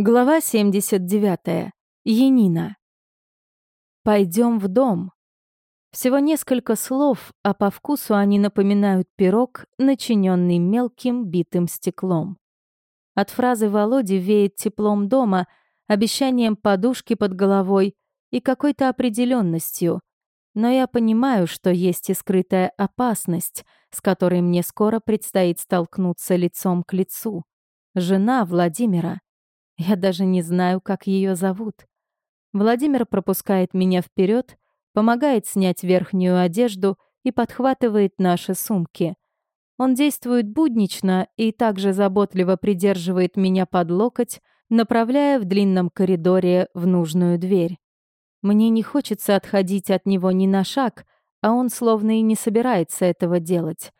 Глава 79. Янина. Пойдем в дом. Всего несколько слов, а по вкусу они напоминают пирог, начиненный мелким битым стеклом. От фразы Володи веет теплом дома, обещанием подушки под головой и какой-то определенностью. Но я понимаю, что есть и скрытая опасность, с которой мне скоро предстоит столкнуться лицом к лицу. Жена Владимира — я даже не знаю, как ее зовут. Владимир пропускает меня вперед, помогает снять верхнюю одежду и подхватывает наши сумки. Он действует буднично и также заботливо придерживает меня под локоть, направляя в длинном коридоре в нужную дверь. Мне не хочется отходить от него ни на шаг, а он словно и не собирается этого делать.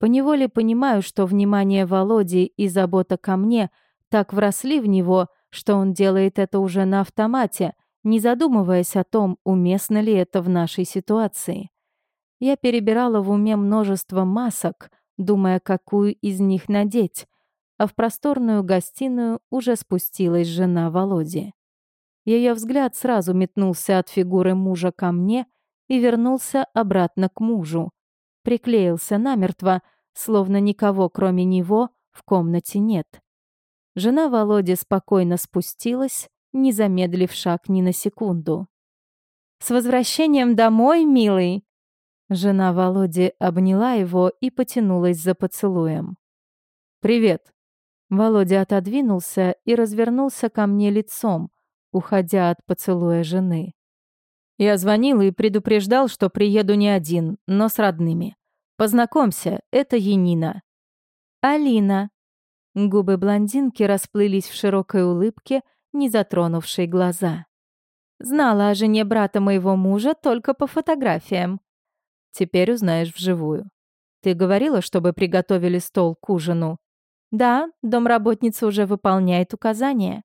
Поневоле понимаю, что внимание Володи и забота ко мне — так вросли в него, что он делает это уже на автомате, не задумываясь о том, уместно ли это в нашей ситуации. Я перебирала в уме множество масок, думая, какую из них надеть, а в просторную гостиную уже спустилась жена Володи. Ее взгляд сразу метнулся от фигуры мужа ко мне и вернулся обратно к мужу. Приклеился намертво, словно никого, кроме него, в комнате нет. Жена Володи спокойно спустилась, не замедлив шаг ни на секунду. «С возвращением домой, милый!» Жена Володи обняла его и потянулась за поцелуем. «Привет!» Володя отодвинулся и развернулся ко мне лицом, уходя от поцелуя жены. Я звонил и предупреждал, что приеду не один, но с родными. Познакомься, это Енина. «Алина», Губы блондинки расплылись в широкой улыбке, не затронувшей глаза. «Знала о жене брата моего мужа только по фотографиям. Теперь узнаешь вживую. Ты говорила, чтобы приготовили стол к ужину?» «Да, домработница уже выполняет указания».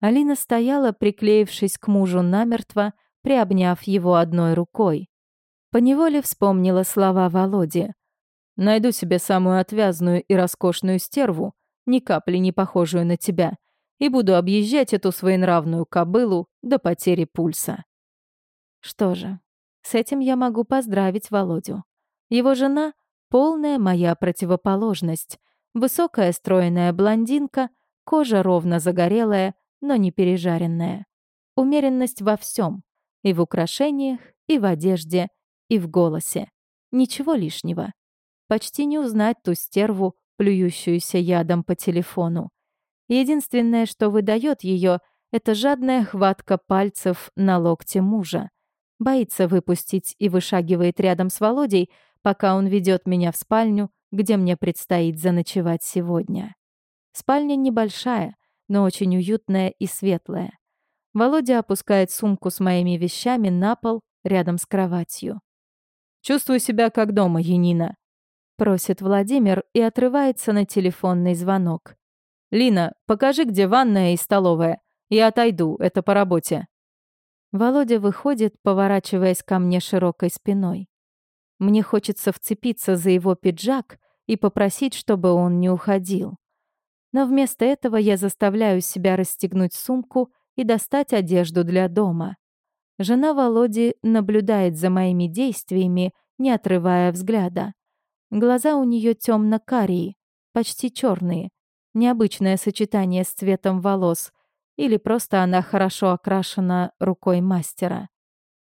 Алина стояла, приклеившись к мужу намертво, приобняв его одной рукой. Поневоле вспомнила слова Володи. Найду себе самую отвязную и роскошную стерву, ни капли не похожую на тебя, и буду объезжать эту своенравную кобылу до потери пульса. Что же, с этим я могу поздравить Володю. Его жена — полная моя противоположность. Высокая стройная блондинка, кожа ровно загорелая, но не пережаренная. Умеренность во всем, и в украшениях, и в одежде, и в голосе. Ничего лишнего. Почти не узнать ту стерву, плюющуюся ядом по телефону. Единственное, что выдает ее, это жадная хватка пальцев на локте мужа. Боится выпустить и вышагивает рядом с Володей, пока он ведет меня в спальню, где мне предстоит заночевать сегодня. Спальня небольшая, но очень уютная и светлая. Володя опускает сумку с моими вещами на пол рядом с кроватью. «Чувствую себя как дома, Янина», Просит Владимир и отрывается на телефонный звонок. «Лина, покажи, где ванная и столовая. Я отойду, это по работе». Володя выходит, поворачиваясь ко мне широкой спиной. Мне хочется вцепиться за его пиджак и попросить, чтобы он не уходил. Но вместо этого я заставляю себя расстегнуть сумку и достать одежду для дома. Жена Володи наблюдает за моими действиями, не отрывая взгляда. Глаза у нее темно-карие, почти черные. Необычное сочетание с цветом волос. Или просто она хорошо окрашена рукой мастера.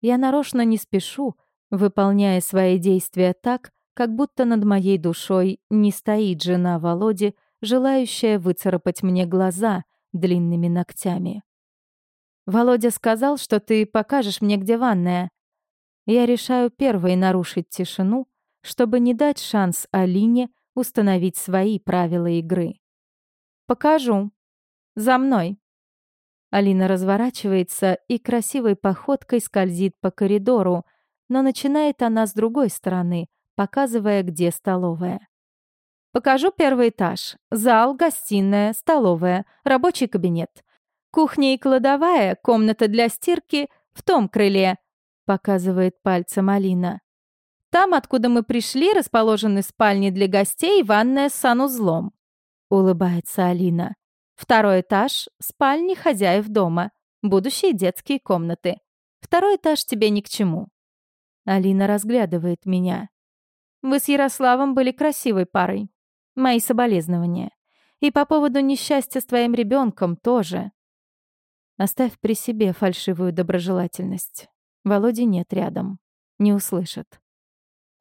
Я нарочно не спешу, выполняя свои действия так, как будто над моей душой не стоит жена Володи, желающая выцарапать мне глаза длинными ногтями. «Володя сказал, что ты покажешь мне, где ванная». Я решаю первой нарушить тишину, чтобы не дать шанс Алине установить свои правила игры. «Покажу. За мной». Алина разворачивается и красивой походкой скользит по коридору, но начинает она с другой стороны, показывая, где столовая. «Покажу первый этаж. Зал, гостиная, столовая, рабочий кабинет. Кухня и кладовая, комната для стирки в том крыле», показывает пальцем Алина. Там, откуда мы пришли, расположены спальни для гостей и ванная с санузлом», — улыбается Алина. Второй этаж — спальни хозяев дома, будущие детские комнаты. Второй этаж тебе ни к чему». Алина разглядывает меня. «Вы с Ярославом были красивой парой. Мои соболезнования. И по поводу несчастья с твоим ребенком тоже. Оставь при себе фальшивую доброжелательность. Володи нет рядом. Не услышит.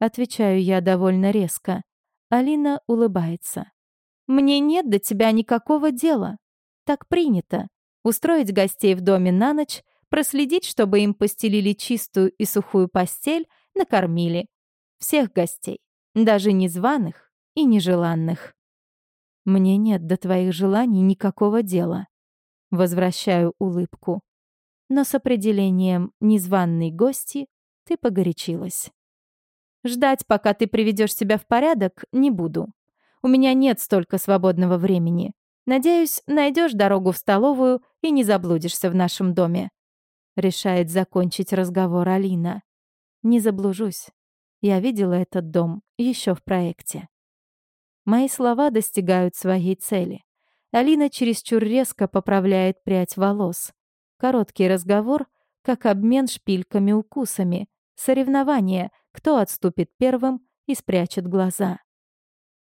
Отвечаю я довольно резко. Алина улыбается. «Мне нет до тебя никакого дела. Так принято. Устроить гостей в доме на ночь, проследить, чтобы им постелили чистую и сухую постель, накормили. Всех гостей, даже незваных и нежеланных. Мне нет до твоих желаний никакого дела. Возвращаю улыбку. Но с определением «незваный гости» ты погорячилась. Ждать, пока ты приведешь себя в порядок, не буду. У меня нет столько свободного времени. Надеюсь, найдешь дорогу в столовую и не заблудишься в нашем доме. Решает закончить разговор Алина. Не заблужусь. Я видела этот дом еще в проекте. Мои слова достигают своей цели. Алина чересчур резко поправляет прядь волос. Короткий разговор, как обмен шпильками-укусами. Соревнование, кто отступит первым и спрячет глаза.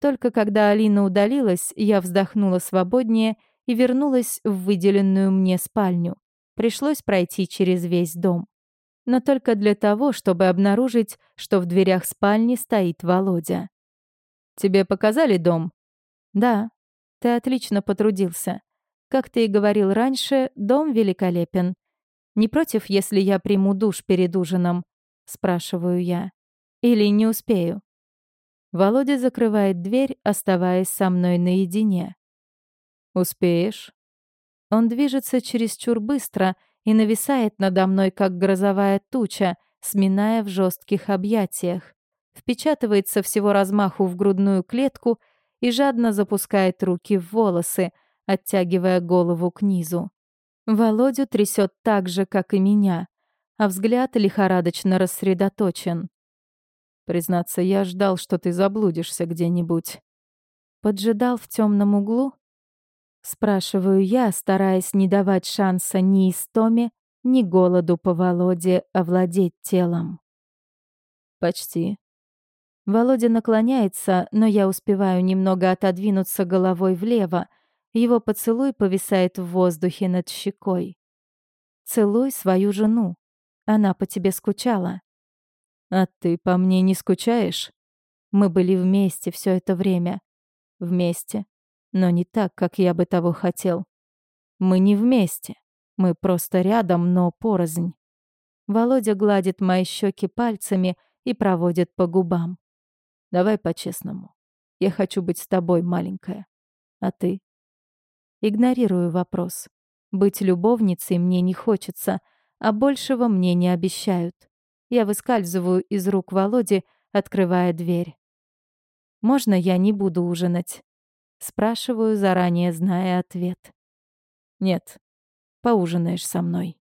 Только когда Алина удалилась, я вздохнула свободнее и вернулась в выделенную мне спальню. Пришлось пройти через весь дом. Но только для того, чтобы обнаружить, что в дверях спальни стоит Володя. Тебе показали дом?» «Да, ты отлично потрудился. Как ты и говорил раньше, дом великолепен. Не против, если я приму душ перед ужином?» Спрашиваю я. «Или не успею?» Володя закрывает дверь, оставаясь со мной наедине. «Успеешь?» Он движется чересчур быстро и нависает надо мной, как грозовая туча, сминая в жестких объятиях впечатывается всего размаху в грудную клетку и жадно запускает руки в волосы, оттягивая голову к низу. Володю трясет так же, как и меня, а взгляд лихорадочно рассредоточен. Признаться, я ждал, что ты заблудишься где-нибудь. Поджидал в темном углу? Спрашиваю я, стараясь не давать шанса ни истоме, ни голоду по Володе овладеть телом. Почти. Володя наклоняется, но я успеваю немного отодвинуться головой влево. Его поцелуй повисает в воздухе над щекой. «Целуй свою жену. Она по тебе скучала». «А ты по мне не скучаешь?» Мы были вместе все это время. Вместе. Но не так, как я бы того хотел. Мы не вместе. Мы просто рядом, но порознь. Володя гладит мои щеки пальцами и проводит по губам. Давай по-честному. Я хочу быть с тобой, маленькая. А ты? Игнорирую вопрос. Быть любовницей мне не хочется, а большего мне не обещают. Я выскальзываю из рук Володи, открывая дверь. «Можно я не буду ужинать?» Спрашиваю, заранее зная ответ. «Нет, поужинаешь со мной».